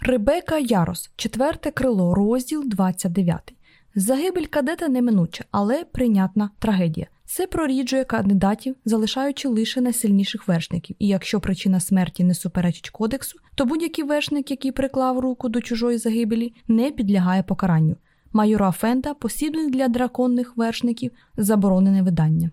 Ребека Ярос, четверте крило, розділ 29. Загибель кадета неминуча, але прийнятна трагедія. Це проріджує кандидатів, залишаючи лише найсильніших вершників. І якщо причина смерті не суперечить кодексу, то будь-який вершник, який приклав руку до чужої загибелі, не підлягає покаранню. Майора Фента, посібник для драконних вершників, заборонене видання.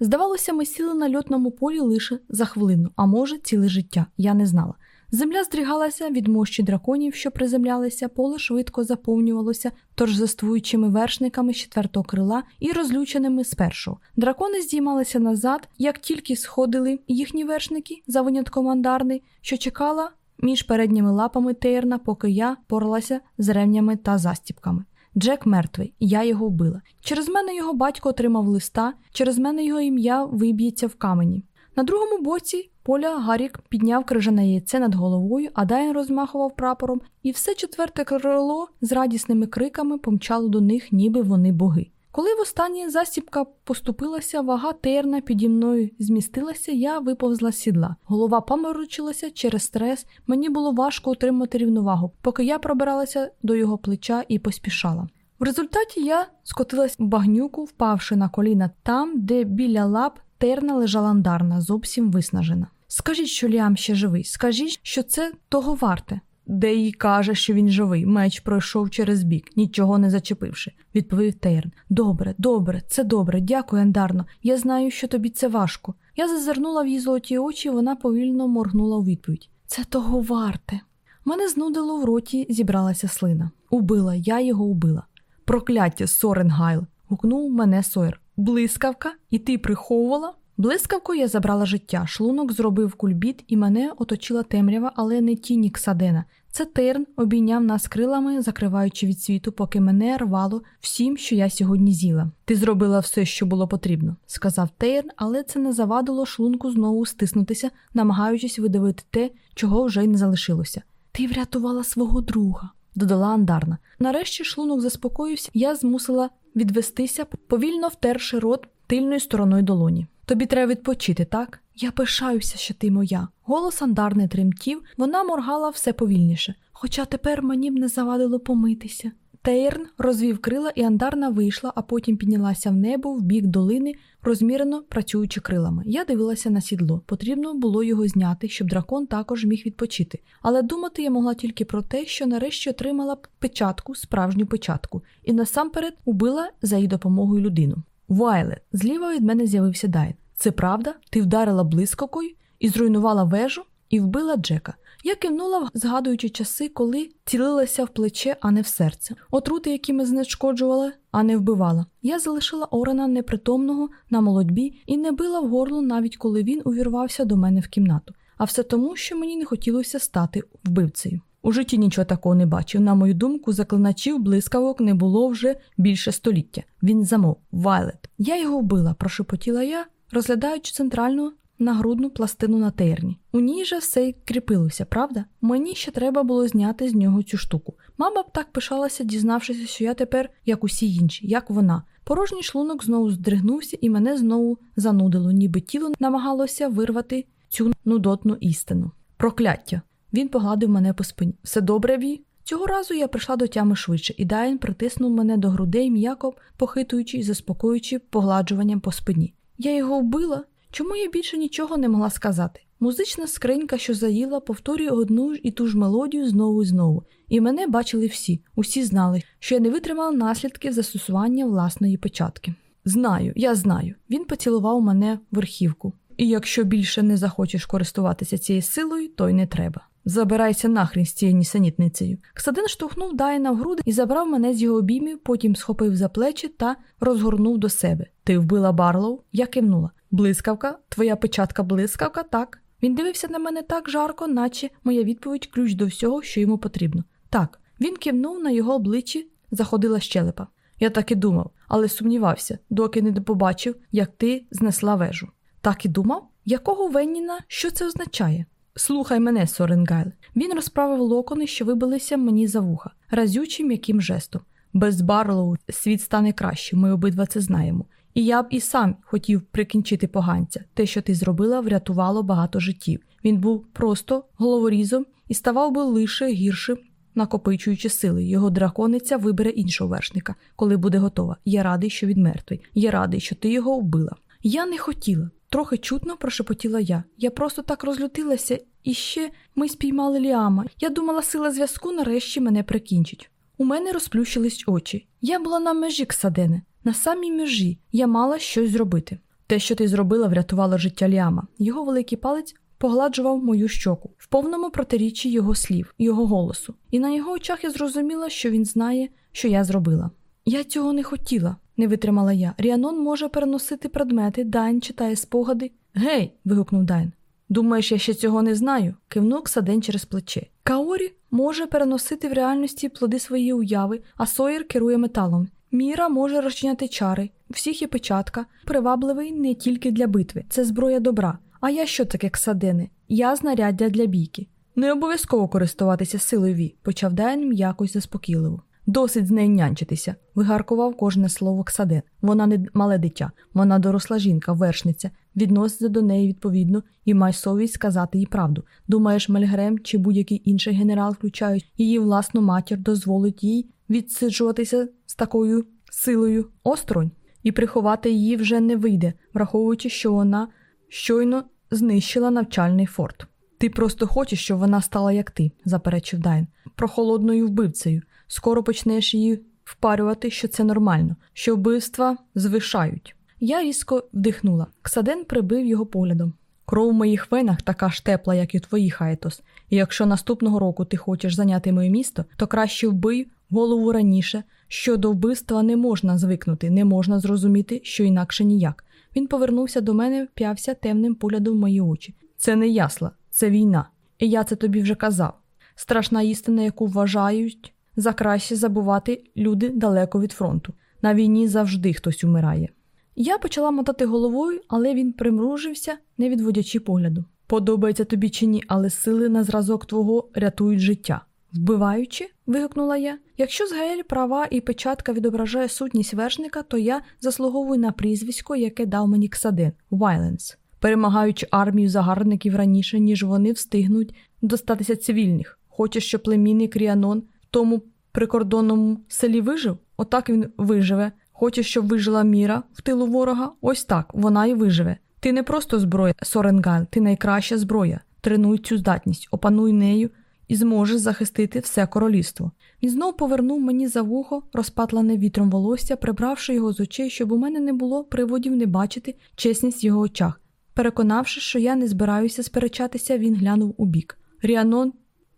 Здавалося, ми сіли на льотному полі лише за хвилину, а може, ціле життя. Я не знала. Земля здригалася від мощі драконів, що приземлялися, поле швидко заповнювалося торжествуючими вершниками з четвертого крила і розлюченими з першого. Дракони здіймалися назад, як тільки сходили їхні вершники за винятком андарни, що чекала між передніми лапами Тейрна, поки я поралася з ревнями та застіпками. Джек мертвий, я його вбила. Через мене його батько отримав листа, через мене його ім'я виб'ється в камені. На другому боці поля Гарік підняв крижане яйце над головою, а Дайн розмахував прапором, і все четверте крило з радісними криками помчало до них, ніби вони боги. Коли востаннє застіпка поступилася, вага терна піді мною змістилася, я виповзла з сідла. Голова поморочилася через стрес, мені було важко отримати рівновагу, поки я пробиралася до його плеча і поспішала. В результаті я скотилась в багнюку, впавши на коліна там, де біля лап терна лежала андарна, зовсім виснажена. Скажіть, що Ліам ще живий, скажіть, що це того варте. Дей каже, що він живий, меч пройшов через бік, нічого не зачепивши, відповів Тейрн. Добре, добре, це добре, дякую, Андарно. Я знаю, що тобі це важко. Я зазирнула в її золоті очі, вона повільно моргнула у відповідь. Це того варте. Мене знудило в роті, зібралася слина. Убила, я його убила. Прокляття, Соренгайл. гукнув мене Сойер. Блискавка, і ти приховувала? Блискавкою я забрала життя, шлунок зробив кульбіт, і мене оточила темрява, але не тіні Ксадена. Це терн обійняв нас крилами, закриваючи від світу, поки мене рвало всім, що я сьогодні з'їла. Ти зробила все, що було потрібно, сказав Тейрн, але це не завадило шлунку знову стиснутися, намагаючись видавити те, чого вже й не залишилося. Ти врятувала свого друга, додала Андарна. Нарешті шлунок заспокоївся, я змусила відвестися, повільно втерши рот тильною стороною долоні. Тобі треба відпочити, так? Я пишаюся, що ти моя. Голос Андар не тремтів, вона моргала все повільніше. Хоча тепер мені б не завадило помитися. Тейрн розвів крила, і андарна вийшла, а потім піднялася в небо в бік долини, розмірено працюючи крилами. Я дивилася на сідло. Потрібно було його зняти, щоб дракон також міг відпочити. Але думати я могла тільки про те, що нарешті отримала печатку, справжню печатку, і насамперед убила за її допомогою людину. Вайлет, зліва від мене з'явився Дайн. Це правда? Ти вдарила блискавкою і зруйнувала вежу і вбила Джека. Я кивнула, згадуючи часи, коли цілилася в плече, а не в серце. Отрути, які ми знешкоджували, а не вбивала. Я залишила Орена непритомного на молодьбі і не била в горло, навіть коли він увірвався до мене в кімнату. А все тому, що мені не хотілося стати вбивцею. У житті нічого такого не бачив. На мою думку, заклиначів блискавок не було вже більше століття. Він замов Вайлет. Я його вбила, прошепотіла я, розглядаючи центральну нагрудну пластину на терні. У ній же все й кріпилося, правда? Мені ще треба було зняти з нього цю штуку. Мама б так пишалася, дізнавшися, що я тепер, як усі інші, як вона. Порожній шлунок знову здригнувся і мене знову занудило, ніби тіло намагалося вирвати цю нудотну істину. Прокляття! Він погладив мене по спині. Все добре, Ві? Цього разу я прийшла до тями швидше, і Дайн притиснув мене до грудей, м'яко похитуючи і заспокоюючи погладжуванням по спині. Я його вбила? Чому я більше нічого не могла сказати? Музична скринька, що заїла, повторює одну ж і ту ж мелодію знову і знову, і мене бачили всі, усі знали, що я не витримала наслідків застосування власної печатки. Знаю, я знаю. Він поцілував мене в верхівку. І якщо більше не захочеш користуватися цією силою, то й не треба. Забирайся нахрін з цією нісенітницею. Ксадин штовхнув Дайна в груди і забрав мене з його обіймів, потім схопив за плечі та розгорнув до себе. Ти вбила Барлоу? Я кивнула. Блискавка, твоя печатка блискавка, так. Він дивився на мене так жарко, наче моя відповідь ключ до всього, що йому потрібно. Так, він кивнув на його обличчі, заходила щелепа. Я так і думав, але сумнівався, доки не побачив, як ти знесла вежу. Так і думав? Якого Венніна, що це означає? Слухай мене, Соренгайл. Він розправив локони, що вибилися мені за вуха, разючим м'яким жестом. Без Барлоу світ стане краще, ми обидва це знаємо. І я б і сам хотів прикінчити поганця. Те, що ти зробила, врятувало багато життів. Він був просто головорізом і ставав би лише гіршим, накопичуючи сили. Його дракониця вибере іншого вершника, коли буде готова. Я радий, що він мертвий. Я радий, що ти його вбила. Я не хотіла. Трохи чутно прошепотіла я. Я просто так розлютилася, і ще ми спіймали Ліама. Я думала, сила зв'язку нарешті мене прикінчить. У мене розплющились очі. Я була на межі Ксадене, на самій межі. Я мала щось зробити. Те, що ти зробила, врятувало життя Ліама. Його великий палець погладжував мою щоку в повному протиріччі його слів, його голосу, і на його очах я зрозуміла, що він знає, що я зробила. Я цього не хотіла, не витримала я. Ріаннон може переносити предмети, Дайн читає спогади. Гей. вигукнув Дайн. Думаєш, я ще цього не знаю? кивнув Ксаден через плече. Каорі може переносити в реальності плоди своєї уяви, а Сойер керує металом. Міра може розчиняти чари, у всіх є печатка, привабливий не тільки для битви, це зброя добра. А я що таке Ксадене? Я знаряддя для бійки. Не обов'язково користуватися силою Ві, почав Дайн якось заспокійливо. Досить з нею нянчитися, вигаркував кожне слово Ксаден. Вона не мале дитя, вона доросла жінка, вершниця, віднося до неї відповідно і май совість сказати їй правду. Думаєш, Мельгрем чи будь-який інший генерал, включаючи її власну матір, дозволить їй відсиджуватися з такою силою осторонь, і приховати її вже не вийде, враховуючи, що вона щойно знищила навчальний форт. Ти просто хочеш, щоб вона стала як ти, заперечив Дайн, холодною вбивцею. Скоро почнеш їй впарювати, що це нормально, що вбивства звищають. Я різко вдихнула. Ксаден прибив його поглядом. Кров в моїх венах така ж тепла, як і твої Хайтос, і якщо наступного року ти хочеш зайняти моє місто, то краще вбий голову раніше. що до вбивства не можна звикнути, не можна зрозуміти, що інакше ніяк. Він повернувся до мене, вп'явся темним поглядом в мої очі. Це не ясла, це війна. І я це тобі вже казав. Страшна істина, яку вважають за краще забувати люди далеко від фронту. На війні завжди хтось умирає. Я почала мотати головою, але він примружився, не відводячи погляду. Подобається тобі чи ні, але сили на зразок твого рятують життя. Вбиваючи, вигукнула я. Якщо Згаель права і печатка відображає сутність вершника, то я заслуговую на прізвисько, яке дав мені Ксадин Вайленс, перемагаючи армію загарбників раніше, ніж вони встигнуть достатися цивільних. Хочеш, щоб племінник Ріанон в тому прикордонному селі вижив? Отак він виживе. Хочеш, щоб вижила міра в тилу ворога? Ось так вона і виживе. Ти не просто зброя, Соренгал, ти найкраща зброя. Тренуй цю здатність, опануй нею і зможеш захистити все королівство. Він знов повернув мені за вухо, розпатлене вітром волосся, прибравши його з очей, щоб у мене не було приводів не бачити чесність в його очах. Переконавши, що я не збираюся сперечатися, він глянув у бік. Ріанон,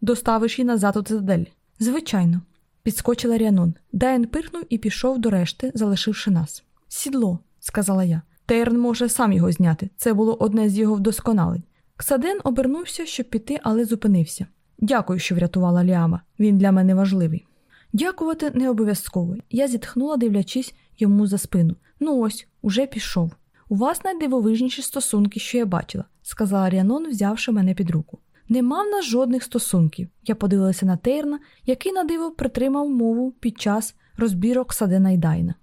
доставиш її назад у цитадель. Звичайно, підскочила Ріанон. Дайен пирхнув і пішов до решти, залишивши нас. Сідло, сказала я. Тейрн може сам його зняти. Це було одне з його вдосконалень. Ксаден обернувся, щоб піти, але зупинився. Дякую, що врятувала Ліама. Він для мене важливий. Дякувати не обов'язково. Я зітхнула, дивлячись йому за спину. Ну ось, уже пішов. У вас найдивовижніші стосунки, що я бачила, сказала Ріанон, взявши мене під руку. Не мав нас жодних стосунків. Я подивилася на Тейрна, який на диво притримав мову під час розбірок Садена й Дайна.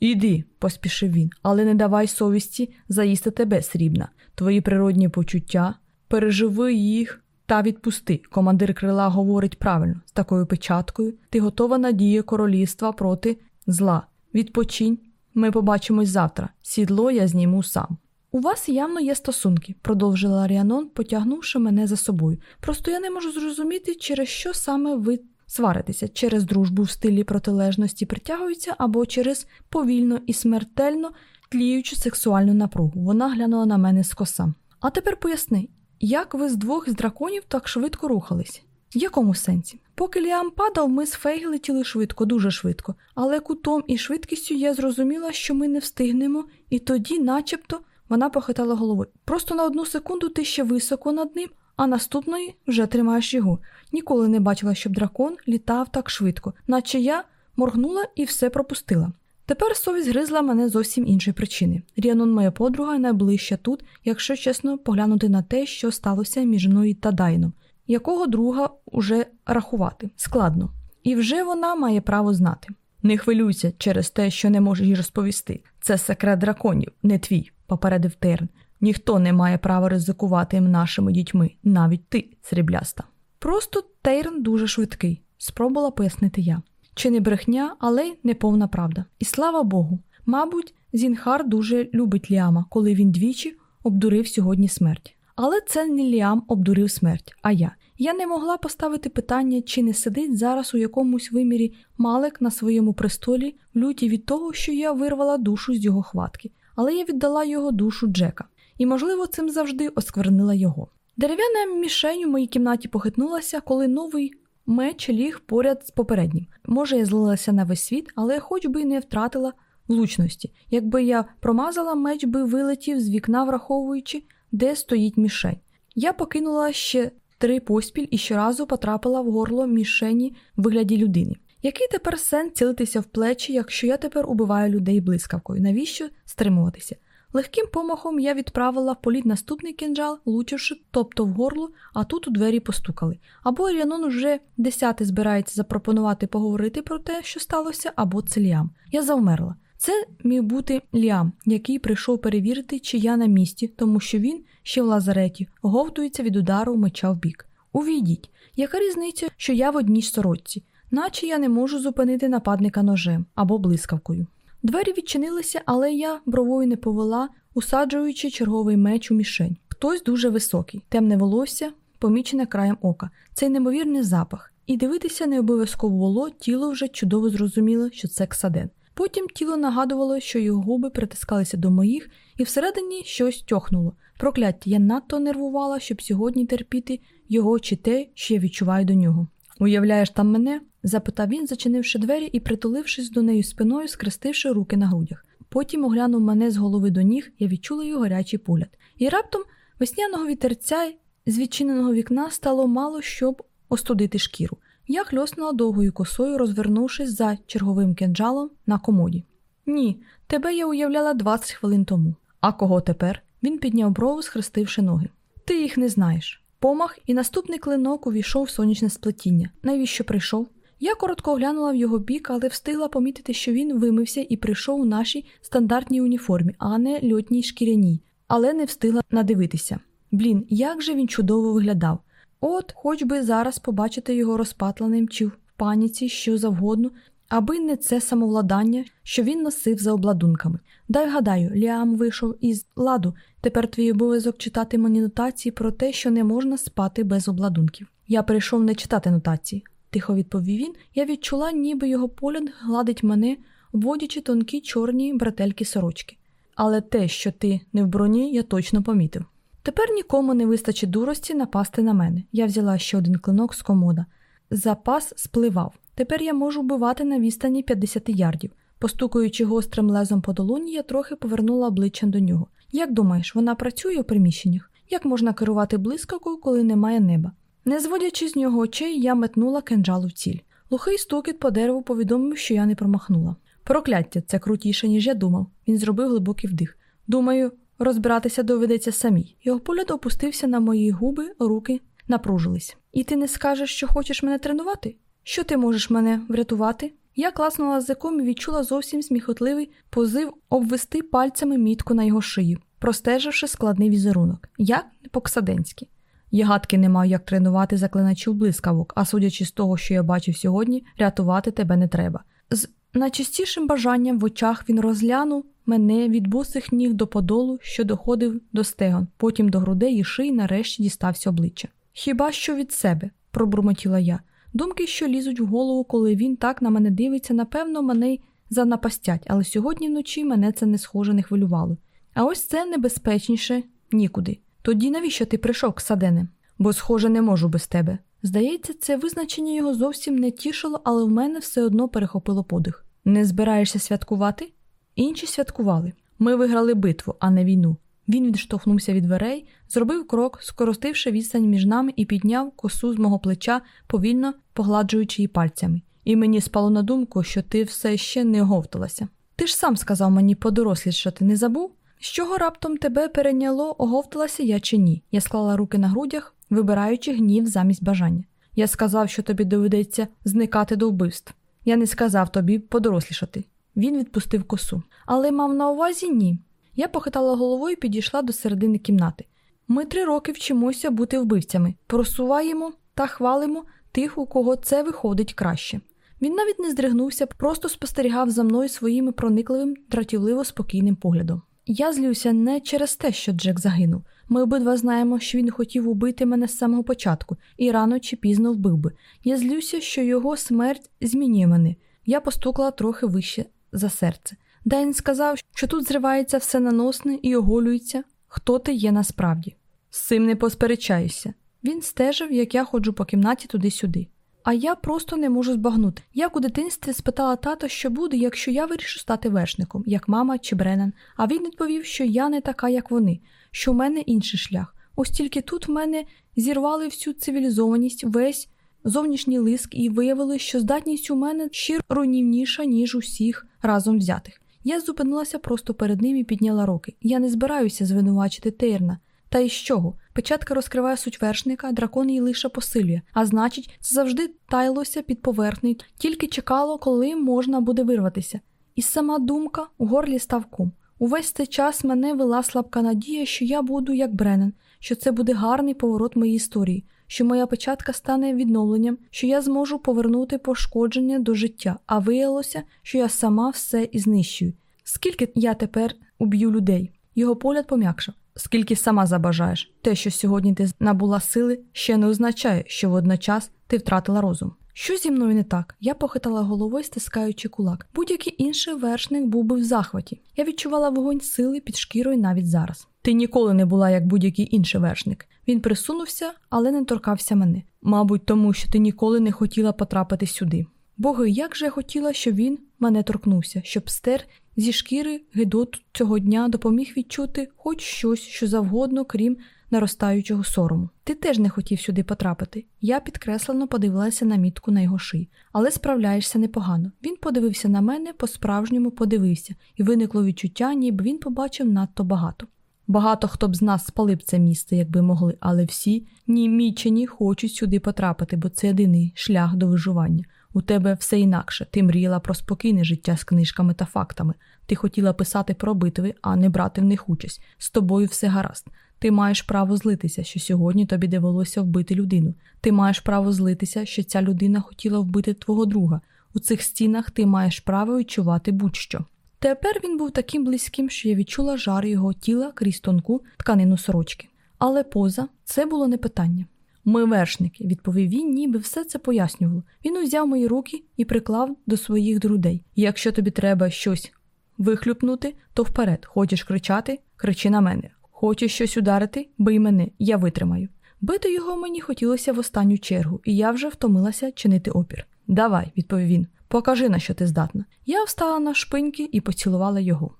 Іди, поспішив він, але не давай совісті заїсти тебе, срібна. Твої природні почуття, переживи їх та відпусти. Командир крила говорить правильно, з такою печаткою. Ти готова надія королівства проти зла. Відпочинь, ми побачимось завтра. Сідло я зніму сам. У вас явно є стосунки, продовжила Ріанон, потягнувши мене за собою. Просто я не можу зрозуміти, через що саме ви сваритеся, через дружбу в стилі протилежності притягуються або через повільно і смертельно тліючу сексуальну напругу. Вона глянула на мене з коса. А тепер поясни, як ви з двох з драконів так швидко рухались? В якому сенсі? Поки Ліам падав, ми з Фейг летіли швидко, дуже швидко, але кутом і швидкістю я зрозуміла, що ми не встигнемо, і тоді, начебто, вона похитала головою. Просто на одну секунду ти ще високо над ним, а наступної вже тримаєш його. Ніколи не бачила, щоб дракон літав так швидко, наче я моргнула і все пропустила. Тепер совість гризла мене зовсім іншої причини. Ріанон, моя подруга, найближча тут, якщо чесно, поглянути на те, що сталося між мною та Дайном, якого друга уже рахувати складно. І вже вона має право знати. Не хвилюйся через те, що не можеш їй розповісти. Це секрет драконів, не твій, попередив Терн. Ніхто не має права ризикувати нашими дітьми, навіть ти, срібляста. Просто Тейрн дуже швидкий, спробувала пояснити я. Чи не брехня, але й неповна правда. І слава Богу, мабуть, Зінхар дуже любить Ліама, коли він двічі обдурив сьогодні смерть. Але це не Ліам обдурив смерть, а я. Я не могла поставити питання, чи не сидить зараз у якомусь вимірі Малек на своєму престолі в люті від того, що я вирвала душу з його хватки, але я віддала його душу Джека, і, можливо, цим завжди осквернила його. Дерев'яна мішень у моїй кімнаті похитнулася, коли новий меч ліг поряд з попереднім. Може, я злилася на весь світ, але хоч би не втратила влучності. Якби я промазала, меч би вилетів з вікна, враховуючи, де стоїть мішень. Я покинула ще три поспіль і щоразу потрапила в горло мішені в вигляді людини. Який тепер сенс цілитися в плечі, якщо я тепер убиваю людей блискавкою? Навіщо стримуватися? Легким помахом я відправила в політ наступний кінжал, влучивши тобто в горло, а тут у двері постукали. Або Ріанон уже десятий збирається запропонувати поговорити про те, що сталося, або це Ліам. Я завмерла. Це міг бути Ліам, який прийшов перевірити, чи я на місці, тому що він ще в лазареті, говтується від удару меча в бік. Увійдіть, яка різниця, що я в одній сорочці, наче я не можу зупинити нападника ножем або блискавкою. Двері відчинилися, але я бровою не повела, усаджуючи черговий меч у мішень. Хтось дуже високий, темне волосся, помічене краєм ока, цей неймовірний запах. І дивитися не обов'язково було, тіло вже чудово зрозуміло, що це ксаден. Потім тіло нагадувало, що його губи притискалися до моїх, і всередині щось тьохнуло. Прокляття, я надто нервувала, щоб сьогодні терпіти його чи те, що я відчуваю до нього. Уявляєш там мене? Запитав він, зачинивши двері і притулившись до неї спиною, скрестивши руки на грудях. Потім оглянув мене з голови до ніг, я відчула його гарячий погляд. І раптом весняного вітерця з відчиненого вікна стало мало щоб остудити шкіру. Я хльоснула довгою косою, розвернувшись за черговим кинджалом на комоді. Ні, тебе я уявляла 20 хвилин тому. А кого тепер? Він підняв брову, схрестивши ноги. Ти їх не знаєш. Помах і наступний клинок увійшов в сонячне сплетіння. Навіщо прийшов? Я коротко оглянула в його бік, але встигла помітити, що він вимився і прийшов у нашій стандартній уніформі, а не льотній шкіряній, але не встигла надивитися. Блін, як же він чудово виглядав. От, хоч би зараз побачити його розпатленим чи в паніці, що завгодно, аби не це самовладання, що він носив за обладунками. Дай гадаю, Ліам вийшов із ладу. Тепер твій обов'язок читати мені нотації про те, що не можна спати без обладунків. Я прийшов не читати нотації, тихо відповів він. Я відчула, ніби його погляд гладить мене, обводячи тонкі чорні бретельки сорочки. Але те, що ти не в броні, я точно помітив. Тепер нікому не вистачить дурості напасти на мене. Я взяла ще один клинок з комода. Запас спливав. Тепер я можу вбивати на відстані 50 ярдів. Постукуючи гострим лезом по долоні, я трохи повернула обличчя до нього. Як думаєш, вона працює у приміщеннях? Як можна керувати блискавкою, коли немає неба? Не зводячи з нього очей, я метнула кинджалу в ціль. Лухий стукіт по дереву повідомив, що я не промахнула. Прокляття, це крутіше, ніж я думав. Він зробив глибокий вдих. Думаю, розбиратися доведеться самій. Його погляд опустився на мої губи, руки напружились. І ти не скажеш, що хочеш мене тренувати? Що ти можеш мене врятувати? Я класнула язиком і відчула зовсім сміхотливий позив обвести пальцями мітку на його шиї, простеживши складний візерунок, як по-ксаденськи. Я гадки не маю, як тренувати заклиначів блискавок, а судячи з того, що я бачив сьогодні, рятувати тебе не треба. З найчастішим бажанням в очах він розглянув мене від босих ніг до подолу, що доходив до стегон, потім до грудей і шиї нарешті дістався обличчя. Хіба що від себе, пробурмотіла я. Думки, що лізуть в голову, коли він так на мене дивиться, напевно, мене занапастять, але сьогодні вночі мене це не схоже не хвилювало. А ось це небезпечніше нікуди. Тоді навіщо ти прийшов, Ксадене? Бо, схоже, не можу без тебе. Здається, це визначення його зовсім не тішило, але в мене все одно перехопило подих. Не збираєшся святкувати? Інші святкували. Ми виграли битву, а не війну. Він відштовхнувся від дверей, зробив крок, скоростивши відстань між нами і підняв косу з мого плеча, повільно погладжуючи її пальцями. І мені спало на думку, що ти все ще не оговталася. Ти ж сам сказав мені подорослішати, не забув? З чого раптом тебе перейняло, оговталася я чи ні? Я склала руки на грудях, вибираючи гнів замість бажання. Я сказав, що тобі доведеться зникати до вбивств. Я не сказав тобі подорослішати. Він відпустив косу. Але мав на увазі ні. Я похитала головою і підійшла до середини кімнати. Ми три роки вчимося бути вбивцями, просуваємо та хвалимо тих, у кого це виходить краще. Він навіть не здригнувся, просто спостерігав за мною своїм проникливим, дратівливо спокійним поглядом. Я злюся не через те, що Джек загинув. Ми обидва знаємо, що він хотів убити мене з самого початку і рано чи пізно вбив би. Я злюся, що його смерть змінює мене. Я постукала трохи вище за серце. Дайн сказав, що тут зривається все наносне і оголюється, хто ти є насправді. З цим не посперечаюся. Він стежив, як я ходжу по кімнаті туди-сюди. А я просто не можу збагнути. Як у дитинстві спитала тата, що буде, якщо я вирішу стати вершником, як мама чи Бренен. А він відповів, що я не така, як вони, що в мене інший шлях. Ось тільки тут в мене зірвали всю цивілізованість, весь зовнішній лиск і виявили, що здатність у мене ще руйнівніша, ніж усіх разом взятих. Я зупинилася просто перед ним і підняла руки. Я не збираюся звинувачити Тейрна. Та й з чого? Печатка розкриває суть вершника, дракон її лише посилює, а значить, це завжди тайлося під поверхнею, тільки чекало, коли можна буде вирватися. І сама думка у горлі став кум. Увесь цей час мене вела слабка надія, що я буду як Бренен, що це буде гарний поворот моєї історії, що моя печатка стане відновленням, що я зможу повернути пошкодження до життя, а виявилося, що я сама все і знищую. Скільки я тепер уб'ю людей? Його погляд пом'якшав. Скільки сама забажаєш, те, що сьогодні ти набула сили, ще не означає, що водночас ти втратила розум. Що зі мною не так? Я похитала головою, стискаючи кулак. Будь-який інший вершник був би в захваті. Я відчувала вогонь сили під шкірою навіть зараз. Ти ніколи не була як будь-який інший вершник. Він присунувся, але не торкався мене. Мабуть, тому що ти ніколи не хотіла потрапити сюди. Боги, як же я хотіла, щоб він мене торкнувся, щоб стер зі шкіри Гедоту цього дня допоміг відчути хоч щось, що завгодно, крім наростаючого сорому. Ти теж не хотів сюди потрапити. Я підкреслено подивилася на мітку на його шиї, але справляєшся непогано. Він подивився на мене, по-справжньому подивився, і виникло відчуття, ніби він побачив надто багато. Багато хто б з нас спалив це місце, якби могли, але всі ні мічені хочуть сюди потрапити, бо це єдиний шлях до виживання. У тебе все інакше. Ти мріяла про спокійне життя з книжками та фактами. Ти хотіла писати про битви, а не брати в них участь. З тобою все гаразд. Ти маєш право злитися, що сьогодні тобі довелося вбити людину. Ти маєш право злитися, що ця людина хотіла вбити твого друга. У цих стінах ти маєш право відчувати будь-що. Тепер він був таким близьким, що я відчула жар його тіла крізь тонку тканину сорочки. Але поза це було не питання. Ми вершники, відповів він, ніби все це пояснювало. Він узяв мої руки і приклав до своїх грудей. Якщо тобі треба щось вихлюпнути, то вперед. Хочеш кричати, кричи на мене. Хочеш щось ударити, бий мене, я витримаю. Бити його мені хотілося в останню чергу, і я вже втомилася чинити опір. Давай, відповів він, покажи, на що ти здатна. Я встала на шпиньки і поцілувала його.